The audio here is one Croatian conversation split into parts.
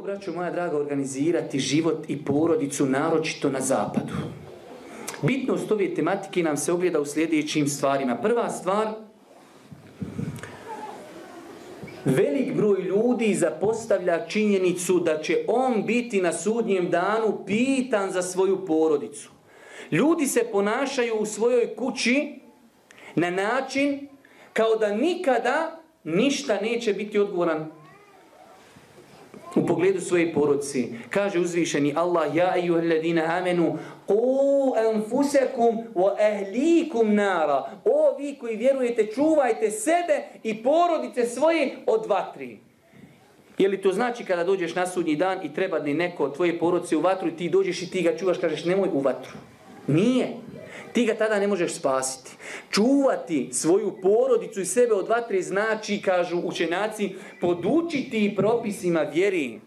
Kako, braćo moja draga, organizirati život i porodicu, naročito na zapadu? Bitnost ove tematike nam se ogleda u sljedećim stvarima. Prva stvar, velik broj ljudi zapostavlja činjenicu da će on biti na sudnjem danu pitan za svoju porodicu. Ljudi se ponašaju u svojoj kući na način kao da nikada ništa neće biti odgovoran u pogledu svoje porodice. Kaže uzvišeni Allah, ja ladina amenu, o anfusakum wa ahlikum nara. O vi koji vjerujete, čuvajte sebe i porodice svoje od vatri. Je li to znači kada dođeš na sudnji dan i treba da neko od tvoje porodice u vatru i ti dođeš i ti ga čuvaš, kažeš nemoj u vatru. Nije. Ti ga tada ne možeš spasiti. Čuvati svoju porodicu i sebe od vatre znači, kažu učenaci, podučiti propisima vjeri.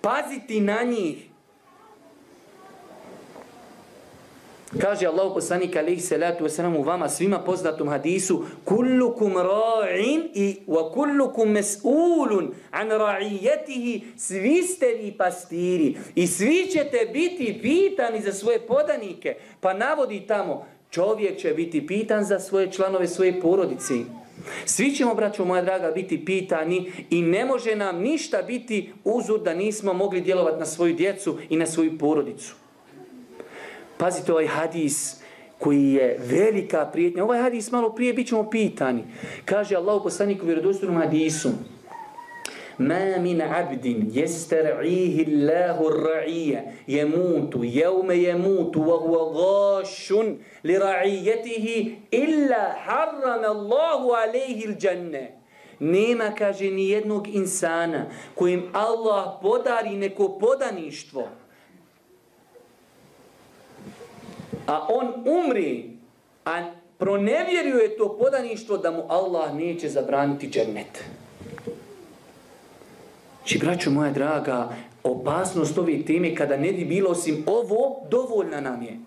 Paziti na njih. Kaže Allah poslanik alaihi salatu wasalam u vama svima poznatom hadisu kullukum ra'in i wa kullukum mes'ulun an ra'ijetihi svi ste vi pastiri i svi ćete biti pitani za svoje podanike. Pa navodi tamo čovjek će biti pitan za svoje članove svoje porodice. Svi ćemo, braćo moja draga, biti pitani i ne može nam ništa biti uzud da nismo mogli djelovati na svoju djecu i na svoju porodicu. Pazite ovaj hadis koji je velika prijetnja. Ovaj hadis malo prije bit ćemo pitani. Kaže Allah u poslaniku vjerodostojnom hadisu Ma min abdin jestar'ihi Allahu jemutu jevme jemutu wa huwa gašun li ra'ijetihi illa harram Allahu alaihi il Nema, kaže, ni jednog insana kojim Allah podari neko podaništvo a on umri, a pronevjeruje to podaništvo da mu Allah neće zabraniti džennet. Či, braćo moja draga, opasnost ove teme kada ne bi bilo osim ovo, dovoljna nam je.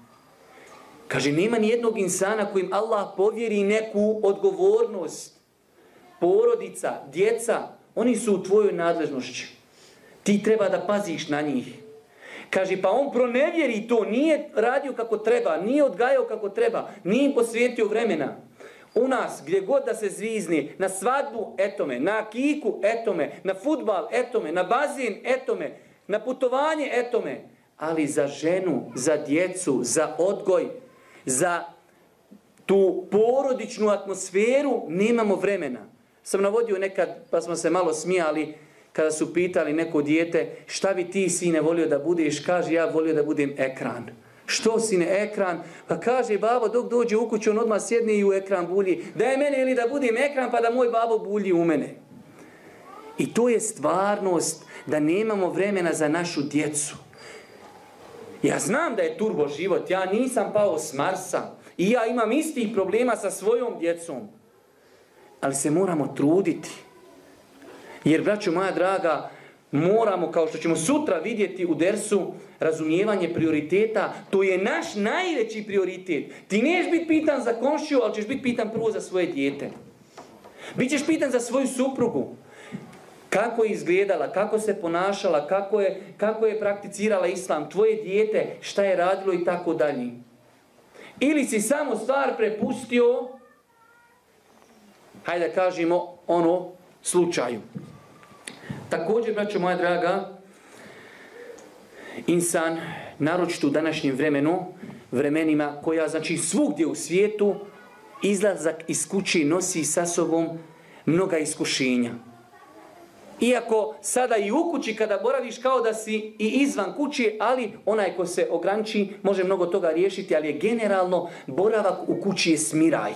Kaže, nema ni jednog insana kojim Allah povjeri neku odgovornost. Porodica, djeca, oni su u tvojoj nadležnošći. Ti treba da paziš na njih. Kaže, pa on pronevjeri to, nije radio kako treba, nije odgajao kako treba, nije im posvijetio vremena. U nas, gdje god da se zvizni, na svadbu, etome, na kiku, etome, na futbal, etome, na bazin, etome, na putovanje, etome. Ali za ženu, za djecu, za odgoj, za tu porodičnu atmosferu nemamo vremena. Sam navodio nekad, pa smo se malo smijali, kada su pitali neko dijete šta bi ti sine volio da budeš, kaže ja volio da budem ekran. Što sine ekran? Pa kaže babo dok dođe u kuću on odmah sjedne i u ekran bulji. Da je mene ili da budem ekran pa da moj babo bulji u mene. I to je stvarnost da nemamo vremena za našu djecu. Ja znam da je turbo život, ja nisam pao s Marsa i ja imam istih problema sa svojom djecom. Ali se moramo truditi. Jer, braćo moja draga, moramo, kao što ćemo sutra vidjeti u dersu, razumijevanje prioriteta, to je naš najveći prioritet. Ti neš biti pitan za komšiju, ali ćeš biti pitan prvo za svoje dijete. Bićeš pitan za svoju suprugu. Kako je izgledala, kako se ponašala, kako je, kako je prakticirala islam, tvoje dijete, šta je radilo i tako dalje. Ili si samo stvar prepustio, hajde da kažemo, ono, slučaju. Također, braćo moja draga, insan, naročito u današnjem vremenu, vremenima koja znači svugdje u svijetu, izlazak iz kuće nosi sa sobom mnoga iskušenja. Iako sada i u kući kada boraviš kao da si i izvan kuće, ali onaj ko se ograniči može mnogo toga riješiti, ali je generalno boravak u kući je smiraj.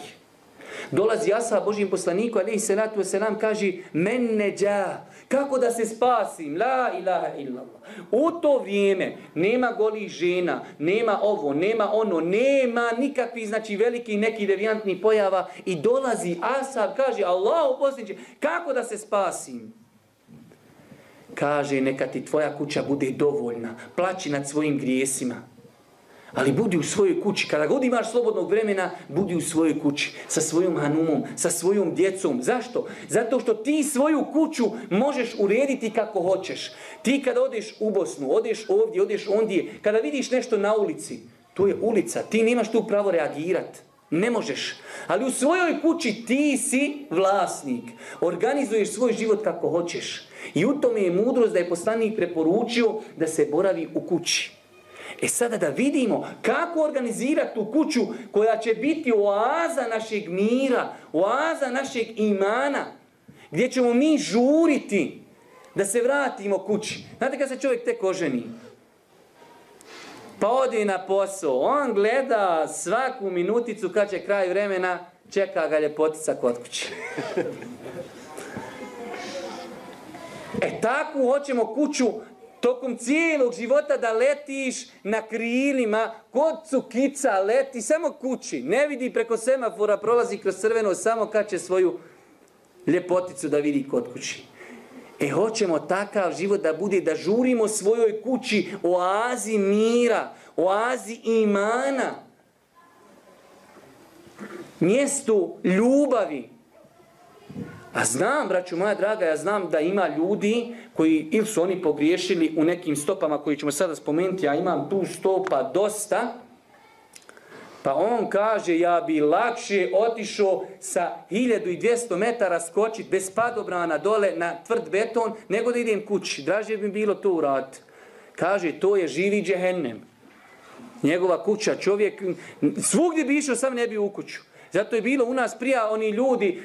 Dolazi Asa Božim poslaniku, ali ratu se nam kaže men neđa, kako da se spasim, la ilaha illallah. U to vrijeme nema golih žena, nema ovo, nema ono, nema nikakvih, znači veliki neki devijantni pojava i dolazi Asa, kaže Allah posljednji, kako da se spasim? Kaže, neka ti tvoja kuća bude dovoljna, plaći nad svojim grijesima. Ali budi u svojoj kući. Kada god imaš slobodnog vremena, budi u svojoj kući. Sa svojom hanumom, sa svojom djecom. Zašto? Zato što ti svoju kuću možeš urediti kako hoćeš. Ti kada odeš u Bosnu, odeš ovdje, odeš ondje, kada vidiš nešto na ulici, to je ulica. Ti nemaš tu pravo reagirati. Ne možeš. Ali u svojoj kući ti si vlasnik. Organizuješ svoj život kako hoćeš. I u tome je mudrost da je poslanik preporučio da se boravi u kući. E sada da vidimo kako organizirati tu kuću koja će biti oaza našeg mira, oaza našeg imana, gdje ćemo mi žuriti da se vratimo kući. Znate kad se čovjek tek oženi? Pa odi na posao, on gleda svaku minuticu kad će kraj vremena, čeka ga ljepotica kod kuće. E takvu hoćemo kuću tokom cijelog života da letiš na krilima, kod cukica leti, samo kući. Ne vidi preko semafora, prolazi kroz crveno, samo kad će svoju ljepoticu da vidi kod kući. E hoćemo takav život da bude, da žurimo svojoj kući oazi mira, oazi imana, mjestu ljubavi, a znam, braću moja draga, ja znam da ima ljudi koji ili su oni pogriješili u nekim stopama koji ćemo sada spomenuti, ja imam tu stopa dosta, pa on kaže, ja bi lakše otišao sa 1200 metara skočiti bez padobrana dole na tvrd beton, nego da idem kući. Draže bi bilo to uraditi. Kaže, to je živi džehennem. Njegova kuća, čovjek, svugdje bi išao, sam ne bi u kuću. Zato je bilo u nas prija oni ljudi,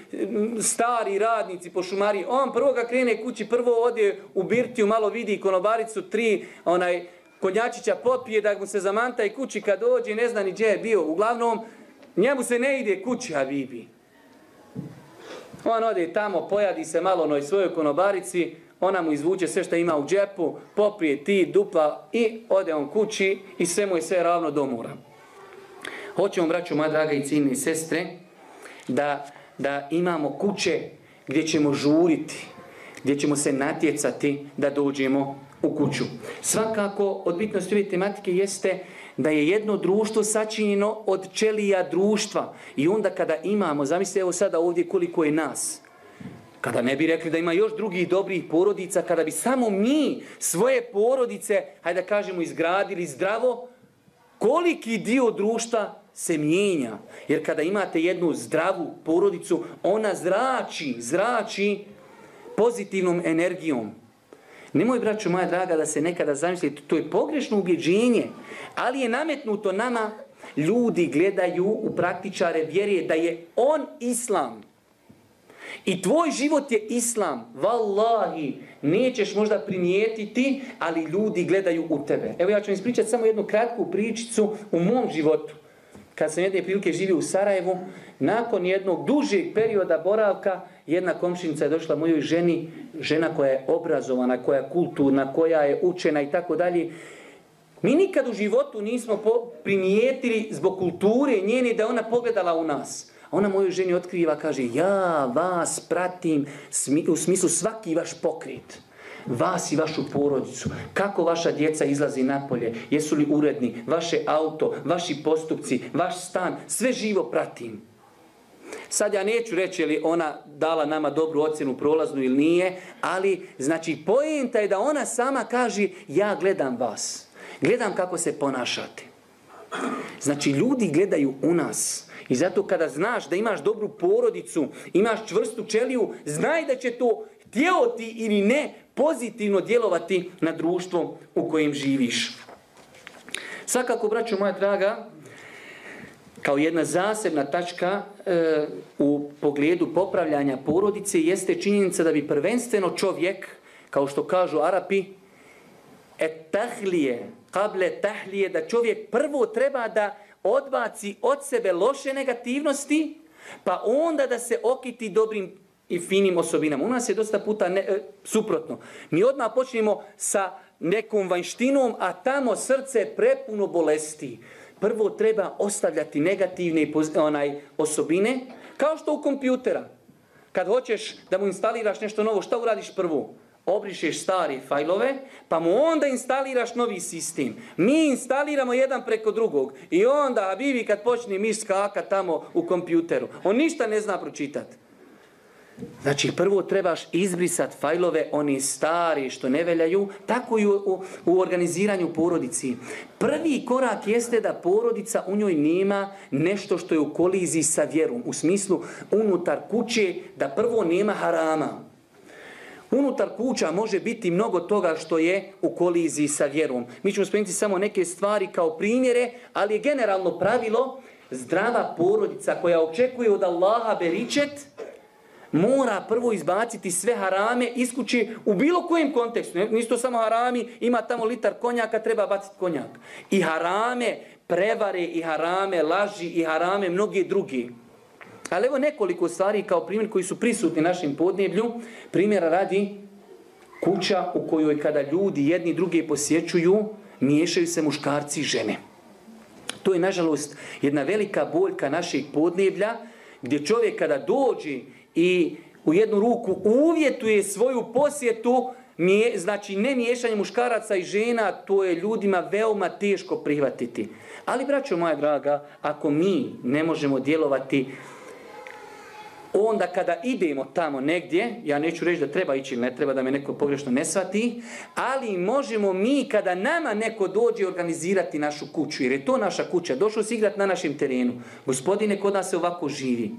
stari radnici po šumari. On prvo ga krene kući, prvo ode u birtiju, malo vidi konobaricu, tri onaj konjačića popije da mu se zamanta i kući kad dođe, ne zna ni gdje je bio. Uglavnom, njemu se ne ide kući, a vibi. On ode tamo, pojadi se malo onoj svojoj konobarici, ona mu izvuče sve što ima u džepu, popije ti dupla i ode on kući i sve mu je sve ravno do. Hoćemo, braću, moja draga i ciljne sestre, da, da imamo kuće gdje ćemo žuriti, gdje ćemo se natjecati da dođemo u kuću. Svakako, od bitnosti ove tematike jeste da je jedno društvo sačinjeno od čelija društva. I onda kada imamo, zamislite evo sada ovdje koliko je nas, kada ne bi rekli da ima još drugih dobrih porodica, kada bi samo mi svoje porodice, hajde da kažemo, izgradili zdravo, koliki dio društva se mijenja. Jer kada imate jednu zdravu porodicu, ona zrači, zrači pozitivnom energijom. Nemoj, braću moja draga, da se nekada zamislite, to je pogrešno ubjeđenje, ali je nametnuto nama, ljudi gledaju u praktičare vjerije da je on islam. I tvoj život je islam. Wallahi, nećeš možda primijetiti, ali ljudi gledaju u tebe. Evo ja ću vam ispričati samo jednu kratku pričicu u mom životu kad sam jedne prilike živio u Sarajevu, nakon jednog dužeg perioda boravka, jedna komšinica je došla mojoj ženi, žena koja je obrazovana, koja je kulturna, koja je učena i tako dalje. Mi nikad u životu nismo primijetili zbog kulture njene da ona pogledala u nas. A ona mojoj ženi otkriva, kaže, ja vas pratim u smislu svaki vaš pokret vas i vašu porodicu, kako vaša djeca izlazi napolje, jesu li uredni, vaše auto, vaši postupci, vaš stan, sve živo pratim. Sad ja neću reći je li ona dala nama dobru ocjenu prolaznu ili nije, ali znači pojenta je da ona sama kaže ja gledam vas, gledam kako se ponašate. Znači ljudi gledaju u nas. I zato kada znaš da imaš dobru porodicu, imaš čvrstu čeliju, znaj da će to htjeo ti ili ne pozitivno djelovati na društvo u kojem živiš. Svakako, braćo moja draga, kao jedna zasebna tačka e, u pogledu popravljanja porodice jeste činjenica da bi prvenstveno čovjek, kao što kažu Arapi, et tahlije, kable tahlije, da čovjek prvo treba da odbaci od sebe loše negativnosti, pa onda da se okiti dobrim i finim osobinama. U nas je dosta puta ne, e, suprotno. Mi odmah počnemo sa nekom vanjštinom, a tamo srce prepuno bolesti. Prvo treba ostavljati negativne onaj, osobine, kao što u kompjutera. Kad hoćeš da mu instaliraš nešto novo, šta uradiš prvo? obrišeš stari fajlove, pa mu onda instaliraš novi sistem. Mi instaliramo jedan preko drugog i onda Bibi kad počne miš skaka tamo u kompjuteru, on ništa ne zna pročitati. Znači, prvo trebaš izbrisati fajlove, oni stari što ne veljaju, tako i u, u, organiziranju porodici. Prvi korak jeste da porodica u njoj nema nešto što je u koliziji sa vjerom. U smislu, unutar kuće, da prvo nema harama. Unutar kuća može biti mnogo toga što je u koliziji sa vjerom. Mi ćemo spomenuti samo neke stvari kao primjere, ali je generalno pravilo zdrava porodica koja očekuje od Allaha beričet, mora prvo izbaciti sve harame iz u bilo kojem kontekstu. Nisu to samo harami, ima tamo litar konjaka, treba baciti konjak. I harame, prevare i harame, laži i harame, mnogi drugi. Ali evo nekoliko stvari kao primjer koji su prisutni našim podneblju. Primjera radi kuća u kojoj kada ljudi jedni drugi posjećuju, miješaju se muškarci i žene. To je nažalost jedna velika boljka našeg podneblja gdje čovjek kada dođe i u jednu ruku uvjetuje svoju posjetu, znači ne miješanje muškaraca i žena, to je ljudima veoma teško prihvatiti. Ali, braćo moja draga, ako mi ne možemo djelovati onda kada idemo tamo negdje, ja neću reći da treba ići ne treba da me neko pogrešno ne shvati, ali možemo mi kada nama neko dođe organizirati našu kuću, jer je to naša kuća, došao si igrati na našem terenu. Gospodine, kod nas se ovako živi.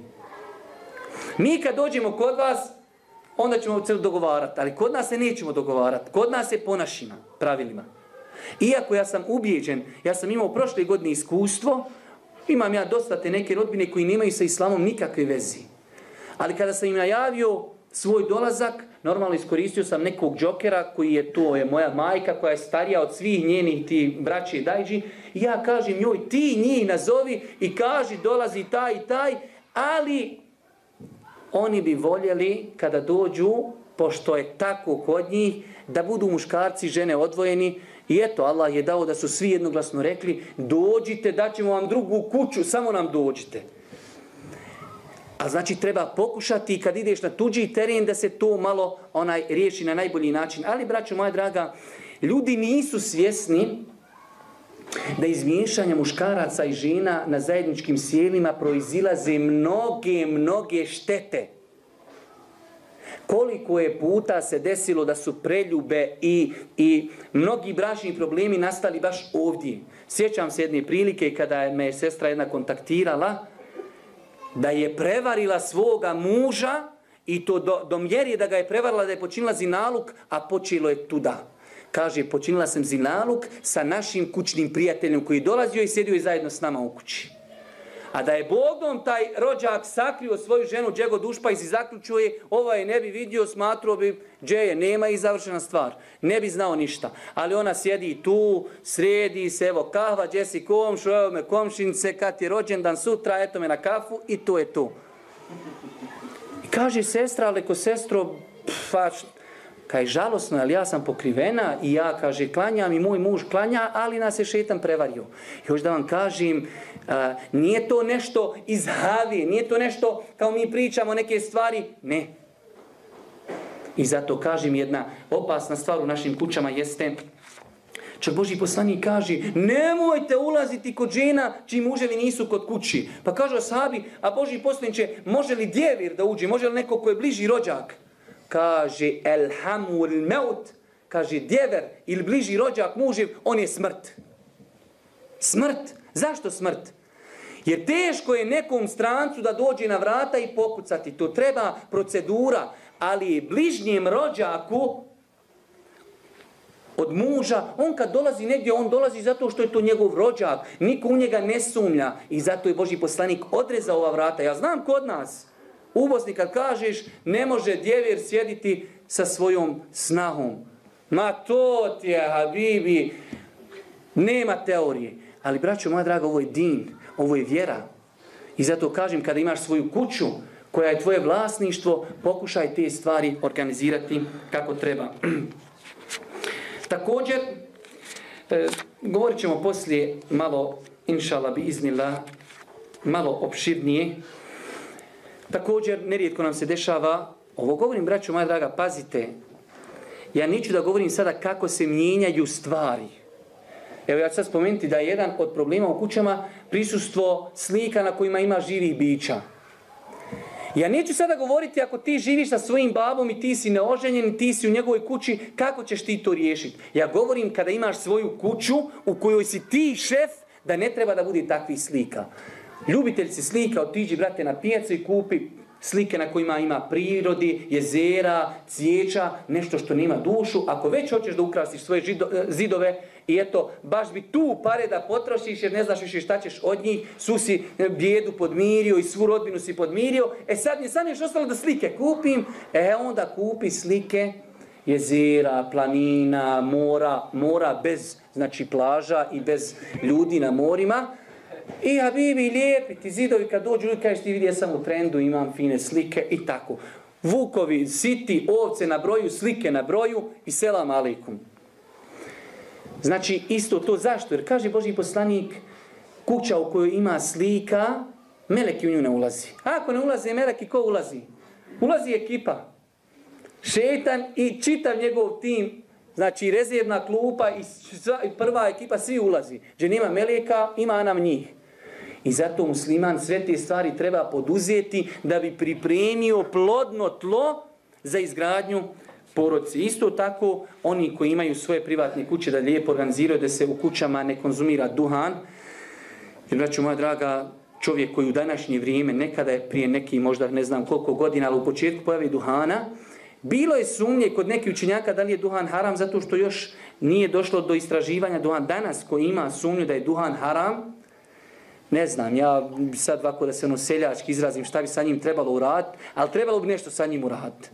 Mi kad dođemo kod vas, onda ćemo se dogovarati, ali kod nas se nećemo dogovarati. Kod nas je po našim pravilima. Iako ja sam ubijeđen, ja sam imao prošle godine iskustvo, imam ja dosta te neke rodbine koji nemaju sa islamom nikakve vezi. Ali kada sam im najavio svoj dolazak, normalno iskoristio sam nekog džokera koji je to je moja majka koja je starija od svih njenih ti braći i dajđi. I ja kažem njoj ti njih nazovi i kaži dolazi taj i taj, ali oni bi voljeli kada dođu, pošto je tako kod njih, da budu muškarci i žene odvojeni. I eto, Allah je dao da su svi jednoglasno rekli, dođite, daćemo vam drugu kuću, samo nam dođite. A znači treba pokušati kad ideš na tuđi teren da se to malo onaj riješi na najbolji način. Ali, braćo moja draga, ljudi nisu svjesni da iz miješanja muškaraca i žena na zajedničkim sjelima proizilaze mnoge, mnoge štete. Koliko je puta se desilo da su preljube i, i mnogi bračni problemi nastali baš ovdje. Sjećam se jedne prilike kada me sestra jedna kontaktirala da je prevarila svoga muža i to do, do mjeri da ga je prevarila da je počinila zinaluk, a počelo je tuda. Kaže, počinila sam zinaluk sa našim kućnim prijateljem koji je dolazio i sjedio i zajedno s nama u kući. A da je Bogom taj rođak sakrio svoju ženu Džego Dušpa i si zaključuje, ovaj ne bi vidio, smatrao bi, džeje, nema i završena stvar. Ne bi znao ništa. Ali ona sjedi tu, sredi se, evo kahva, gdje si komšu, evo me komšince, kad je rođendan sutra, eto me na kafu i to je to. I kaže sestra, ali ko sestro, pa Kaj žalosno, ali ja sam pokrivena i ja, kaže, klanjam i moj muž klanja, ali nas je šetan prevario. Još da vam kažem, nije to nešto iz havije, nije to nešto kao mi pričamo neke stvari, ne. I zato kažem jedna opasna stvar u našim kućama jeste Čak Boži poslanik kaže, nemojte ulaziti kod žena čiji muževi nisu kod kući. Pa kaže sabi, a Boži poslanik će, može li djevir da uđe, može li neko ko je bliži rođak? Kaže, elhamul meut, kaže djever ili bliži rođak muživ, on je smrt. Smrt. Zašto smrt? Jer teško je nekom strancu da dođe na vrata i pokucati. To treba procedura. Ali bližnjem rođaku od muža, on kad dolazi negdje, on dolazi zato što je to njegov rođak. Niko u njega ne sumnja. I zato je Boži poslanik odrezao ova vrata. Ja znam kod nas. U Bosni kad kažeš, ne može djevjer sjediti sa svojom snahom. Ma to ti je, Habibi. Nema teorije. Ali, braćo moja draga, ovo je din. Ovo je vjera. I zato kažem, kada imaš svoju kuću, koja je tvoje vlasništvo, pokušaj te stvari organizirati kako treba. Također, e, govorit ćemo poslije malo, inšala bi iznila, malo opširnije. Također, nerijetko nam se dešava, ovo govorim, braćo moja draga, pazite, Ja neću da govorim sada kako se mijenjaju stvari. Evo ja ću sad spomenuti da je jedan od problema u kućama prisustvo slika na kojima ima živih bića. Ja neću sada govoriti ako ti živiš sa svojim babom i ti si neoženjen i ti si u njegovoj kući, kako ćeš ti to riješiti? Ja govorim kada imaš svoju kuću u kojoj si ti šef, da ne treba da bude takvih slika. Ljubitelj si slika, otiđi brate na pijacu i kupi slike na kojima ima prirodi, jezera, cvijeća, nešto što nema dušu. Ako već hoćeš da ukrasiš svoje zidove i eto, baš bi tu pare da potrošiš jer ne znaš više šta ćeš od njih, su si bijedu podmirio i svu rodbinu si podmirio, e sad mi sad još ostalo da slike kupim, e onda kupi slike jezera, planina, mora, mora bez znači plaža i bez ljudi na morima, i Habibi, lijepi ti zidovi kad dođu, ljudi kažeš ti vidi, ja sam u trendu, imam fine slike i tako. Vukovi, siti, ovce na broju, slike na broju i selam alikum. Znači, isto to zašto? Jer kaže Boži poslanik, kuća u kojoj ima slika, meleki u nju ne ulazi. Ako ne ulazi meleki, ko ulazi? Ulazi ekipa. Šetan i čitav njegov tim Znači rezervna klupa i prva ekipa svi ulazi. Gdje nema meleka, ima nam njih. I zato musliman sve te stvari treba poduzeti da bi pripremio plodno tlo za izgradnju porodci. Isto tako, oni koji imaju svoje privatne kuće da lijepo organiziraju da se u kućama ne konzumira duhan. Jer, braću moja draga, čovjek koji u današnje vrijeme, nekada je prije neki možda ne znam koliko godina, ali u početku pojavi duhana, bilo je sumnje kod nekih učenjaka da li je duhan haram zato što još nije došlo do istraživanja duhan. Danas ko ima sumnju da je duhan haram, ne znam, ja sad ovako da se ono seljački izrazim šta bi sa njim trebalo uraditi, ali trebalo bi nešto sa njim uraditi.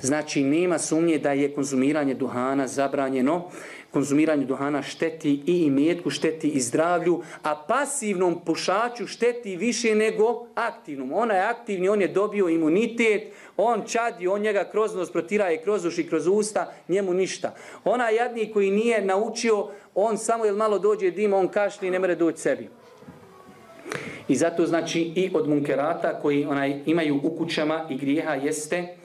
Znači, nema sumnje da je konzumiranje duhana zabranjeno. Konzumiranje duhana šteti i imetku, šteti i zdravlju, a pasivnom pušaču šteti više nego aktivnom. Ona je aktivni, on je dobio imunitet, on čadi, on njega kroz nos protiraje, kroz uši, kroz usta, njemu ništa. Ona jadni koji nije naučio, on samo jel malo dođe dim, on kašli i ne mere doći sebi. I zato znači i od munkerata koji onaj imaju u kućama i grijeha jeste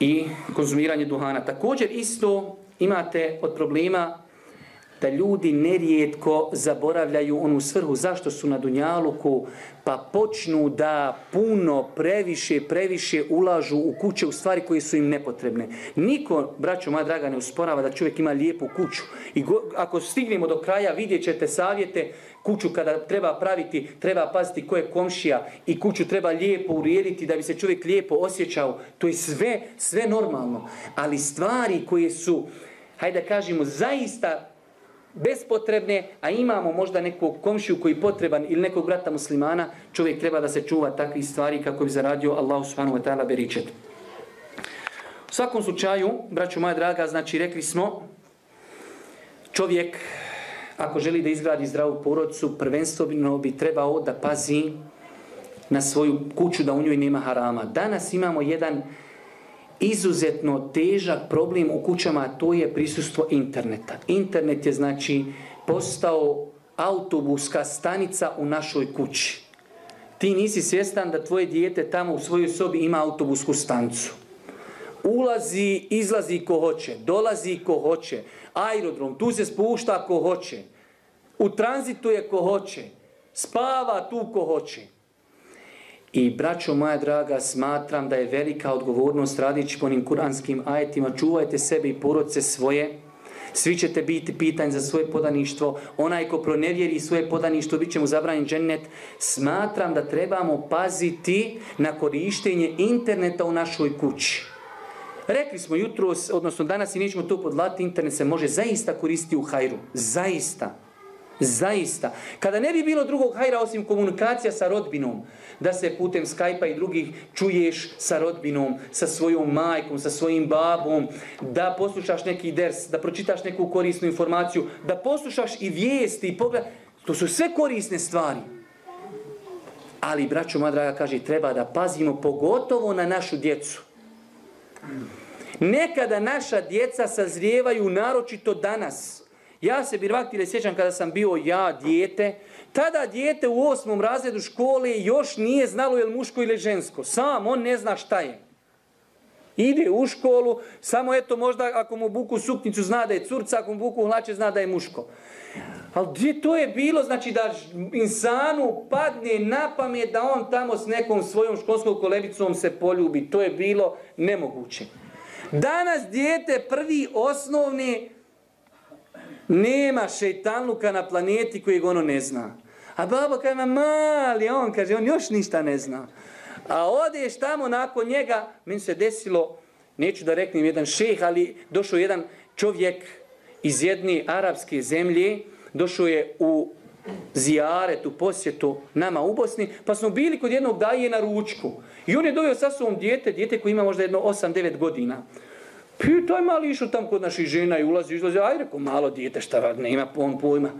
i konzumiranje duhana. Također isto imate od problema da ljudi nerijetko zaboravljaju onu svrhu zašto su na Dunjaluku pa počnu da puno, previše, previše ulažu u kuće u stvari koje su im nepotrebne. Niko, braćo moja draga, ne usporava da čovjek ima lijepu kuću. I ako stignemo do kraja vidjet ćete savjete kuću kada treba praviti, treba paziti ko je komšija i kuću treba lijepo urediti da bi se čovjek lijepo osjećao. To je sve, sve normalno. Ali stvari koje su, hajde da kažemo, zaista bespotrebne, a imamo možda nekog komšiju koji je potreban ili nekog brata muslimana, čovjek treba da se čuva takvih stvari kako bi zaradio Allah subhanahu wa ta'ala beričet. U svakom slučaju, braću moja draga, znači rekli smo, čovjek ako želi da izgradi zdravu porodicu, prvenstveno bi trebao da pazi na svoju kuću da u njoj nema harama. Danas imamo jedan izuzetno težak problem u kućama, a to je prisustvo interneta. Internet je znači postao autobuska stanica u našoj kući. Ti nisi svjestan da tvoje dijete tamo u svojoj sobi ima autobusku stancu. Ulazi, izlazi ko hoće, dolazi ko hoće, aerodrom, tu se spušta ko hoće, u tranzitu je ko hoće, spava tu ko hoće. I braćo moja draga, smatram da je velika odgovornost radići po onim kuranskim ajetima. Čuvajte sebe i porodce svoje. Svi ćete biti pitanje za svoje podaništvo. Onaj ko pronevjeri svoje podaništvo, bit će mu zabranjen džennet. Smatram da trebamo paziti na korištenje interneta u našoj kući. Rekli smo jutro, odnosno danas i nećemo to podlati, internet se može zaista koristiti u hajru. Zaista. Zaista. Kada ne bi bilo drugog hajra osim komunikacija sa rodbinom, da se putem Skype-a i drugih čuješ sa rodbinom, sa svojom majkom, sa svojim babom, da poslušaš neki ders, da pročitaš neku korisnu informaciju, da poslušaš i vijesti i pogled. To su sve korisne stvari. Ali, braćo moja draga, kaže, treba da pazimo pogotovo na našu djecu. Nekada naša djeca sazrijevaju naročito danas. Ja se birvaktile sjećam kada sam bio ja dijete, tada dijete u osmom razredu škole još nije znalo je li muško ili žensko. Sam on ne zna šta je. Ide u školu, samo eto možda ako mu buku suknicu zna da je curca, ako mu buku hlače zna da je muško. Ali gdje to je bilo, znači da insanu padne na pamet da on tamo s nekom svojom školskom kolebicom se poljubi. To je bilo nemoguće. Danas dijete prvi osnovni nema šeitanluka na planeti kojeg ono ne zna. A baba kaže, mali, on kaže, on još ništa ne zna. A odeš tamo nakon njega, meni se desilo, neću da reknem jedan šeh, ali došao jedan čovjek iz jedne arapske zemlje, došao je u zijaret, u posjetu nama u Bosni, pa smo bili kod jednog daje na ručku. I on je doveo sa dijete, dijete koji ima možda jedno 8-9 godina. Pitaj mali išao tam kod naših žena i ulazi, izlazi, ajde ko malo dijete šta ne ima on pojma.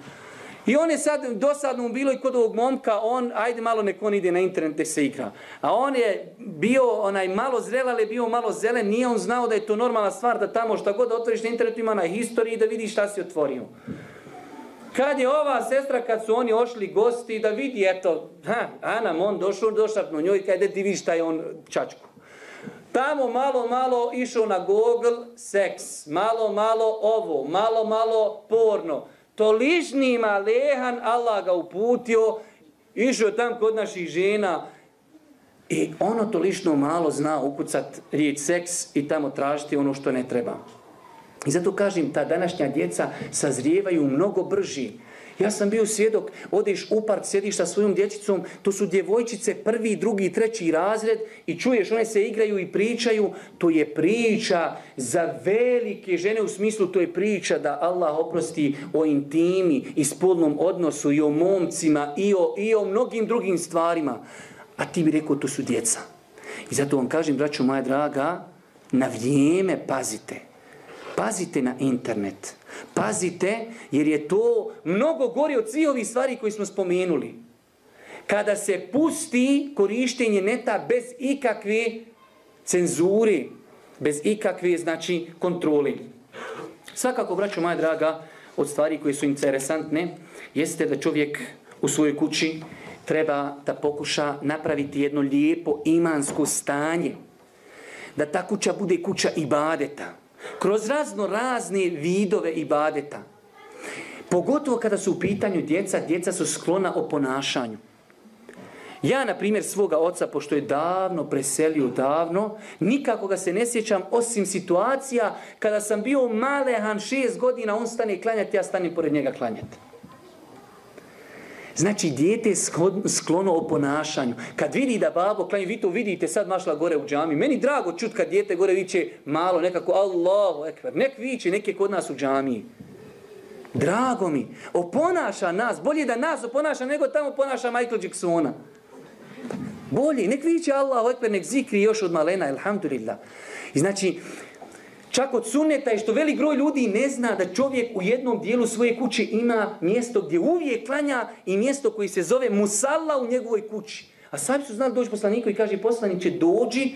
I on je sad, dosadno bilo i kod ovog momka, on, ajde malo nek on ide na internet se igra. A on je bio onaj malo zrel, ali je bio malo zelen, nije on znao da je to normalna stvar, da tamo šta god otvoriš na internetu ima na historiji da vidiš šta si otvorio. Kad je ova sestra, kad su oni ošli gosti, da vidi, eto, ha, Ana, on došao, došapno njoj, kada ti vidiš šta je on čačku. Tamo malo, malo išao na Google, seks, malo, malo ovo, malo, malo porno. To ližni lehan, Allah ga uputio, išao tam kod naših žena, i ono to lišno malo zna ukucat riječ seks i tamo tražiti ono što ne treba. I zato kažem, ta današnja djeca sazrijevaju mnogo brži. Ja sam bio svjedok, odeš u park, sjediš sa svojom dječicom, to su djevojčice prvi, drugi, treći razred i čuješ, one se igraju i pričaju, to je priča za velike žene u smislu, to je priča da Allah oprosti o intimi i spolnom odnosu i o momcima i o, i o mnogim drugim stvarima. A ti bi rekao, to su djeca. I zato vam kažem, braćo moja draga, na vrijeme pazite. Pazite na internet. Pazite, jer je to mnogo gori od svih ovih stvari koji smo spomenuli. Kada se pusti korištenje neta bez ikakve cenzure, bez ikakve znači kontrole. Svakako, braćo moja draga, od stvari koje su interesantne, jeste da čovjek u svojoj kući treba da pokuša napraviti jedno lijepo imansko stanje. Da ta kuća bude kuća ibadeta kroz razno razne vidove ibadeta. Pogotovo kada su u pitanju djeca, djeca su sklona o ponašanju. Ja, na primjer, svoga oca, pošto je davno preselio, davno, nikako ga se ne sjećam, osim situacija kada sam bio malehan šest godina, on stane klanjati, ja stanem pored njega klanjati. Znači, dijete je sklono o ponašanju. Kad vidi da babo klanje, vi to vidite sad mašla gore u džami. Meni drago čut kad dijete gore viće malo, nekako Allahu ekber. Nek viće, nek je kod nas u džami. Drago mi. Oponaša nas. Bolje da nas oponaša nego tamo ponaša Michael Jacksona. Bolje. Nek viće Allahu ekber, nek zikri još od malena. Alhamdulillah. I znači, Čak od sunneta je što velik broj ljudi ne zna da čovjek u jednom dijelu svoje kuće ima mjesto gdje uvijek klanja i mjesto koji se zove musalla u njegovoj kući. A sad su znali doći poslaniku i kaže poslaniće dođi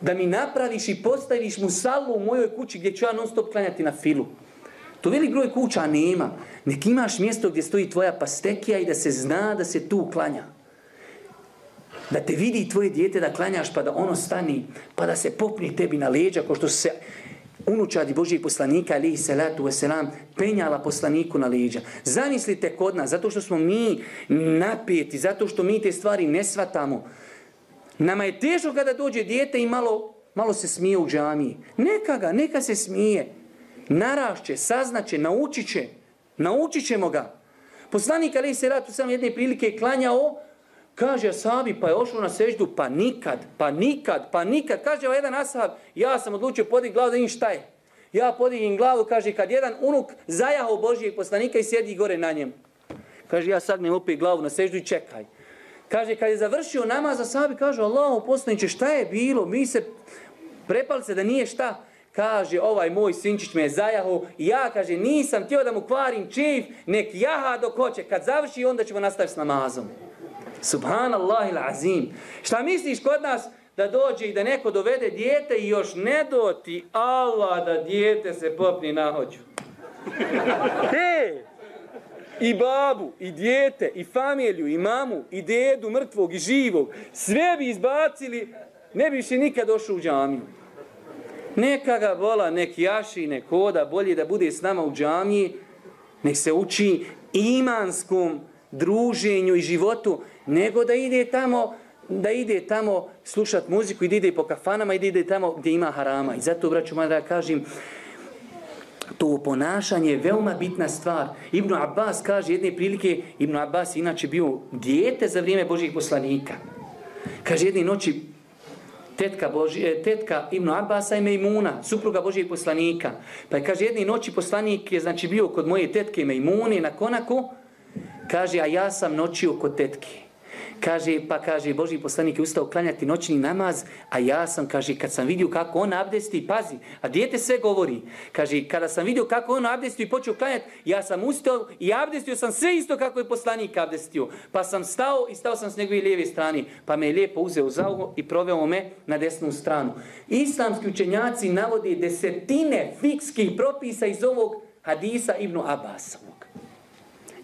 da mi napraviš i postaviš musallu u mojoj kući gdje ću ja non stop klanjati na filu. To velik broj kuća nema. Nek imaš mjesto gdje stoji tvoja pastekija i da se zna da se tu klanja. Da te vidi tvoje dijete da klanjaš pa da ono stani, pa da se popni tebi na leđa, kao što se unučadi Božih poslanika, ali salatu wasalam, penjala poslaniku na leđa. Zamislite kod nas, zato što smo mi napijeti, zato što mi te stvari ne svatamo. Nama je teško kada dođe dijete i malo, malo se smije u džamiji. Neka ga, neka se smije. Narašće, saznaće, naučit će. Naučit ćemo ga. Poslanik ali se ratu sam jedne prilike klanjao, Kaže Asabi, pa je ošao na seždu, pa nikad, pa nikad, pa nikad. Kaže ovaj jedan Asab, ja sam odlučio podigli glavu da im šta je. Ja podigim glavu, kaže, kad jedan unuk zajaho Božijeg poslanika i sjedi gore na njem. Kaže, ja sagnem opet glavu na seždu i čekaj. Kaže, kad je završio namaz Asabi, kaže, Allah, poslaniće, šta je bilo? Mi se prepali se da nije šta. Kaže, ovaj moj sinčić me je zajaho. Ja, kaže, nisam htio da mu kvarim čif, nek jaha dok hoće. Kad završi, onda ćemo nastaviti s namazom. Subhanallah il azim. Šta misliš kod nas da dođe i da neko dovede dijete i još ne doti Allah da dijete se popni na hođu. He! I babu, i dijete, i familiju, i mamu, i dedu mrtvog i živog. Sve bi izbacili, ne bi više nikad došao u džamiju. Neka ga vola, nek jaši, nek hoda, bolje da bude s nama u džamiji, nek se uči imanskom druženju i životu, nego da ide tamo da ide tamo slušat muziku i da ide po kafanama i da ide tamo gdje ima harama. I zato, braću da kažem, to ponašanje je veoma bitna stvar. Ibn Abbas kaže jedne prilike, Ibn Abbas inače bio dijete za vrijeme Božih poslanika. Kaže jedne noći tetka, Boži, e, tetka Ibn Abbasa i Mejmuna, supruga Božijeg poslanika. Pa je, kaže, jedne noći poslanik je znači bio kod moje tetke Mejmune na konaku, kaže, a ja sam noćio kod tetke. Kaže, pa kaže, Boži poslanik je ustao klanjati noćni namaz, a ja sam, kaže, kad sam vidio kako on abdesti, pazi, a dijete sve govori. Kaže, kada sam vidio kako on abdesti i počeo klanjati, ja sam ustao i abdestio sam sve isto kako je poslanik abdestio. Pa sam stao i stao sam s njegove lijeve strane, pa me je lijepo uzeo za ugo i proveo me na desnu stranu. Islamski učenjaci navodi desetine fikskih propisa iz ovog hadisa Ibnu Abbasovog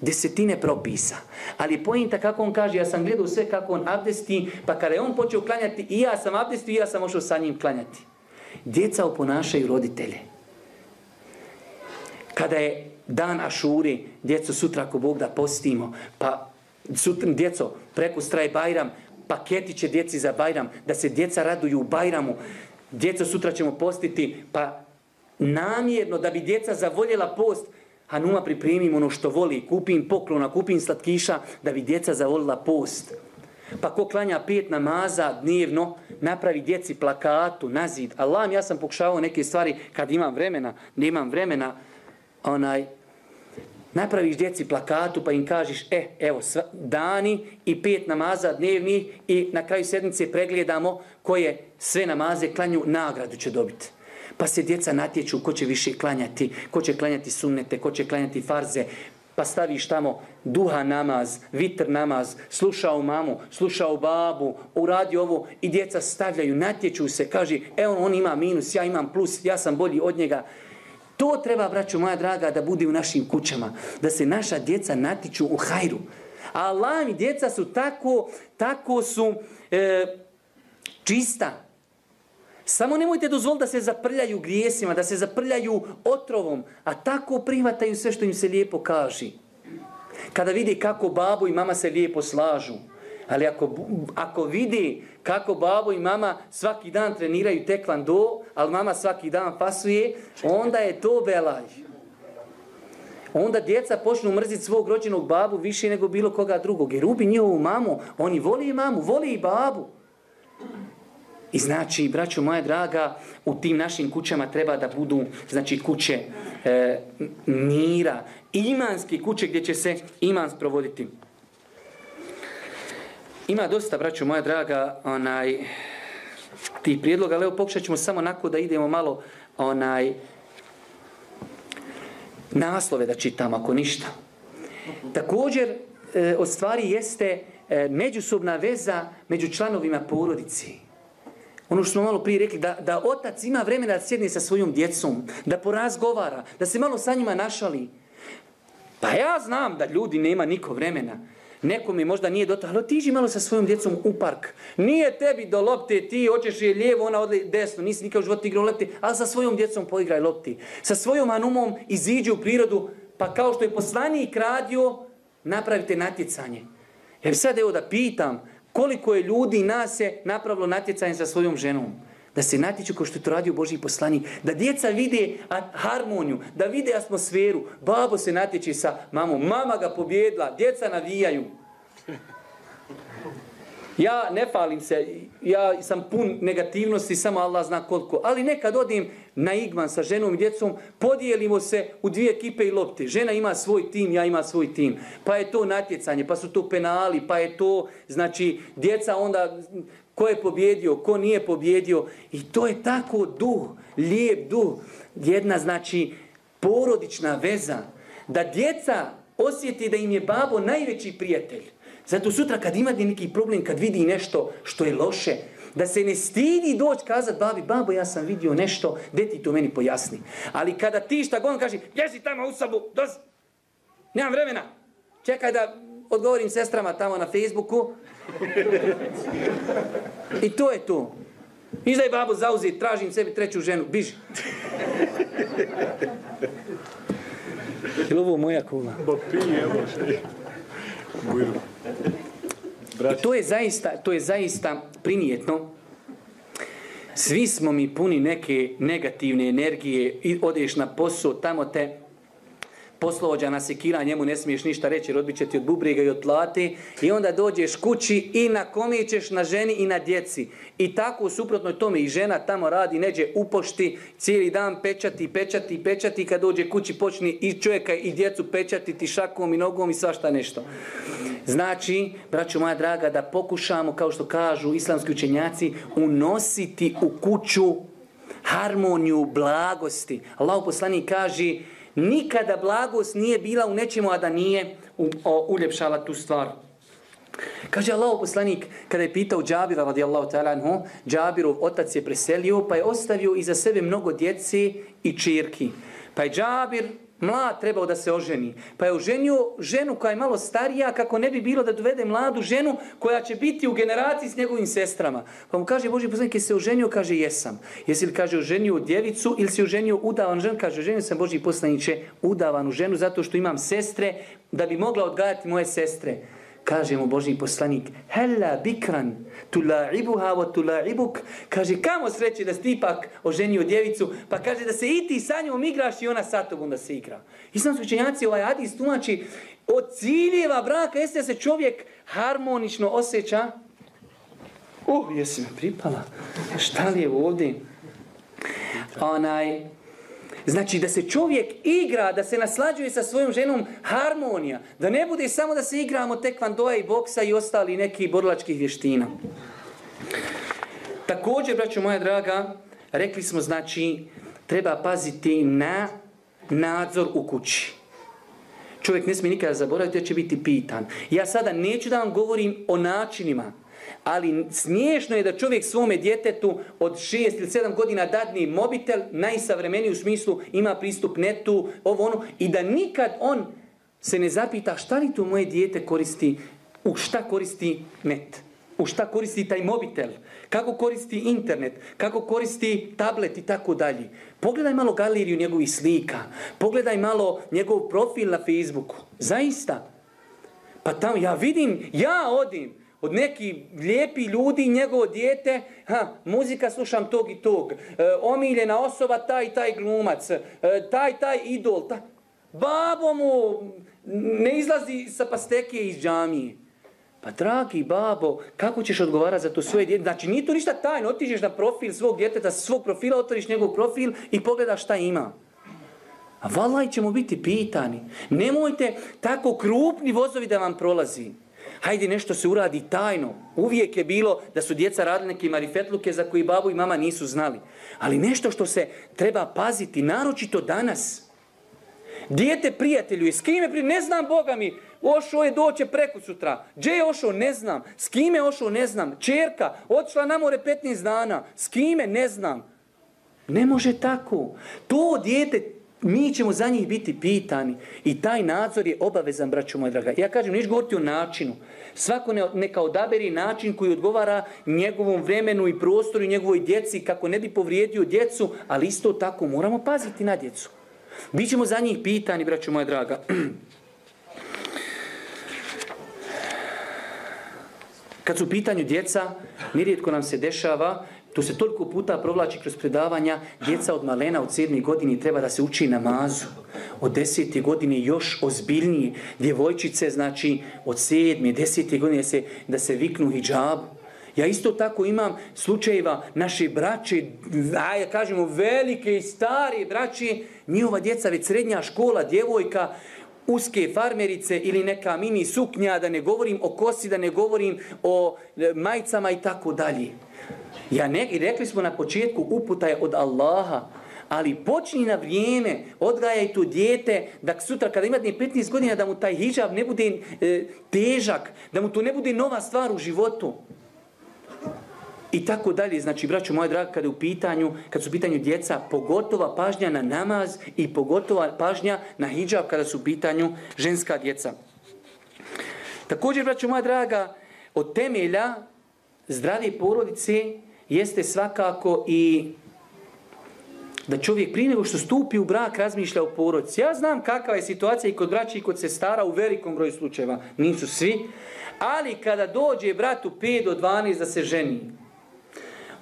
desetine propisa. Ali pojenta kako on kaže, ja sam gledao sve kako on abdesti, pa kada je on počeo klanjati, i ja sam abdestio, i ja sam ošao sa njim klanjati. Djeca oponašaju roditelje. Kada je dan Ašuri, djeco sutra ako Bog da postimo, pa sutra, djeco preko straj Bajram, paketi će djeci za Bajram, da se djeca raduju u Bajramu, djeco sutra ćemo postiti, pa namjerno da bi djeca zavoljela post, Hanuma pripremim ono što voli, kupim poklona, kupim slatkiša da bi djeca zavolila post. Pa ko klanja pet namaza dnevno, napravi djeci plakatu, nazid. Allah, ja sam pokušavao neke stvari kad imam vremena, nemam vremena, onaj, napraviš djeci plakatu pa im kažeš, e, evo, dani i pet namaza dnevni i na kraju sedmice pregledamo koje sve namaze klanju, nagradu će dobiti. Pa se djeca natječu ko će više klanjati, ko će klanjati sunnete, ko će klanjati farze. Pa staviš tamo duha namaz, vitr namaz, slušao mamu, slušao babu, uradi ovo i djeca stavljaju, natječu se, kaže, evo on ima minus, ja imam plus, ja sam bolji od njega. To treba, braćo moja draga, da bude u našim kućama. Da se naša djeca natiču u hajru. A Allah mi djeca su tako, tako su e, čista, samo nemojte dozvoliti da se zaprljaju grijesima, da se zaprljaju otrovom, a tako prihvataju sve što im se lijepo kaži. Kada vidi kako babo i mama se lijepo slažu, ali ako, ako vidi kako babo i mama svaki dan treniraju tekvando, ali mama svaki dan pasuje, onda je to belaj. Onda djeca počnu mrziti svog rođenog babu više nego bilo koga drugog. Jer ubi njihovu mamu, oni voli i mamu, voli i babu. I znači, braćo moja draga, u tim našim kućama treba da budu znači kuće e, mira, imanske kuće gdje će se iman sprovoditi. Ima dosta, braćo moja draga, onaj, tih prijedloga, ali evo pokušat ćemo samo nako da idemo malo onaj, naslove da čitam, ako ništa. Također, e, od stvari jeste e, međusobna veza među članovima porodici. Ono što smo malo prije rekli, da, da otac ima vremena da sjedne sa svojom djecom, da porazgovara, da se malo sa njima našali. Pa ja znam da ljudi nema niko vremena. Neko mi možda nije doto, ali otiđi malo sa svojom djecom u park. Nije tebi do lopte, ti hoćeš je lijevo, ona odli desno, nisi nikad u životu igrao lopti, ali sa svojom djecom poigraj lopti. Sa svojom anumom iziđi u prirodu, pa kao što je poslanik radio, napravite natjecanje. Jer sad evo da pitam, koliko je ljudi nas je napravilo natjecanje sa svojom ženom. Da se natječu kao što je to radio Boži poslanik. Da djeca vide harmoniju, da vide atmosferu. Babo se natječe sa mamom. Mama ga pobjedila, djeca navijaju. Ja ne falim se, ja sam pun negativnosti, samo Allah zna koliko. Ali nekad odim na igman sa ženom i djecom, podijelimo se u dvije ekipe i lopte. Žena ima svoj tim, ja ima svoj tim. Pa je to natjecanje, pa su to penali, pa je to, znači, djeca onda, ko je pobjedio, ko nije pobjedio. I to je tako duh, lijep duh. Jedna, znači, porodična veza. Da djeca osjeti da im je babo najveći prijatelj. Zato sutra kad ima neki problem, kad vidi nešto što je loše, da se ne stidi doći kazat babi, babo ja sam vidio nešto, gdje ti to meni pojasni. Ali kada ti šta god kaže, jesi tamo u sobu, doz... nemam vremena, čekaj da odgovorim sestrama tamo na Facebooku. I to je to. Izdaj babo zauzeti, tražim sebi treću ženu, biži. Je li ovo moja pije, evo I to je zaista, to je zaista prinijetno. Svi smo mi puni neke negativne energije i odeš na posao, tamo te poslovođa nasekira, njemu ne smiješ ništa reći odbit će ti od bubriga i od plate i onda dođeš kući i na ćeš na ženi i na djeci. I tako suprotno tome i žena tamo radi, neđe upošti, cijeli dan pečati, pečati, pečati, kad dođe kući počne i čovjeka i djecu pečati ti šakom i nogom i svašta nešto. Znači, braćo moja draga, da pokušamo, kao što kažu islamski učenjaci, unositi u kuću harmoniju blagosti. Allah poslanik kaže, Nikada blagost nije bila u nečemu, a da nije uljepšala tu stvar. Kaže Allah poslanik, kada je pitao Džabira radijallahu ta'ala anhu, Džabirov otac je preselio, pa je ostavio iza sebe mnogo djece i čirki. Pa je Džabir mlad trebao da se oženi. Pa je oženio ženu koja je malo starija kako ne bi bilo da dovede mladu ženu koja će biti u generaciji s njegovim sestrama. Pa mu kaže Boži poslanik je se oženio, kaže jesam. Jesi li kaže oženio djevicu ili si oženio udavan ženu? Kaže oženio sam Boži poslaniće udavanu ženu zato što imam sestre da bi mogla odgajati moje sestre. Kaže mu Boži poslanik, hella bikran, tula'ibuha wa tula'ibuk. Kaže, kamo sreće da si ipak oženio djevicu, pa kaže da se i ti sa njom igraš i ona sa tobom da se igra. Islamski učenjaci ovaj hadis tumači, od ciljeva braka jeste da se čovjek harmonično osjeća. Uh, jesi me pripala. Šta li je ovdje? Onaj, Znači da se čovjek igra, da se naslađuje sa svojom ženom harmonija. Da ne bude samo da se igramo tekvandoja i boksa i ostali neki borilačkih vještina. Također, braćo moja draga, rekli smo znači treba paziti na nadzor u kući. Čovjek ne smije nikada zaboraviti da će biti pitan. Ja sada neću da vam govorim o načinima ali smiješno je da čovjek svome djetetu od 6 ili 7 godina dadni mobitel, najsavremeniji u smislu ima pristup netu, ovo ono, i da nikad on se ne zapita šta li to moje dijete koristi, u šta koristi net, u šta koristi taj mobitel, kako koristi internet, kako koristi tablet i tako dalje. Pogledaj malo galeriju njegovih slika, pogledaj malo njegov profil na Facebooku. Zaista. Pa tamo ja vidim, ja odim, od neki lijepi ljudi, njegovo dijete, ha, muzika slušam tog i tog, e, omiljena osoba, taj taj glumac, e, taj taj idol, ta. babo mu ne izlazi sa pasteke iz džamije. Pa dragi babo, kako ćeš odgovarati za to svoje djete? Znači nije to ništa tajno, otiđeš na profil svog djeteta, svog profila otvoriš njegov profil i pogledaš šta ima. A valaj ćemo biti pitani. Nemojte tako krupni vozovi da vam prolazi. Hajde nešto se uradi tajno. Uvijek je bilo da su djeca radili neke marifetluke za koji babu i mama nisu znali. Ali nešto što se treba paziti, naročito danas. Dijete prijatelju i s kime pri ne znam Boga mi, ošao je doće preko sutra. Gdje je ošao, ne znam. S kime ošao, ne znam. Čerka, otišla na more 15 dana. S kime, ne znam. Ne može tako. To dijete mi ćemo za njih biti pitani i taj nadzor je obavezan, braćo moja draga. Ja kažem, niš govoriti o načinu. Svako neka odaberi način koji odgovara njegovom vremenu i prostoru i njegovoj djeci kako ne bi povrijedio djecu, ali isto tako moramo paziti na djecu. Bićemo za njih pitani, braćo moja draga. Kad su pitanju djeca, nerijetko nam se dešava to se toliko puta provlači kroz predavanja. Djeca od malena, od sedmi godini treba da se uči namazu. Od deseti godine još ozbiljnije. Djevojčice, znači, od sedmi, deseti godine se, da se viknu hijabu. Ja isto tako imam slučajeva naše braće, a ja kažemo velike i stare braće, njihova djeca već srednja škola, djevojka, uske farmerice ili neka mini suknja, da ne govorim o kosi, da ne govorim o e, majicama i tako dalje. Ja ne, i rekli smo na početku, uputa je od Allaha, ali počni na vrijeme, odgajaj tu dijete, da sutra kada imate 15 godina da mu taj hijab ne bude e, težak, da mu to ne bude nova stvar u životu. I tako dalje, znači, braću moje drage, kada u pitanju, kad su u pitanju djeca, pogotova pažnja na namaz i pogotova pažnja na hijab kada su u pitanju ženska djeca. Također, braću moja draga, od temelja zdrave porodice jeste svakako i da čovjek prije nego što stupi u brak razmišlja o porodci. Ja znam kakva je situacija i kod braća i kod sestara u velikom broju slučajeva. Nisu svi. Ali kada dođe brat u 5 do 12 da se ženi,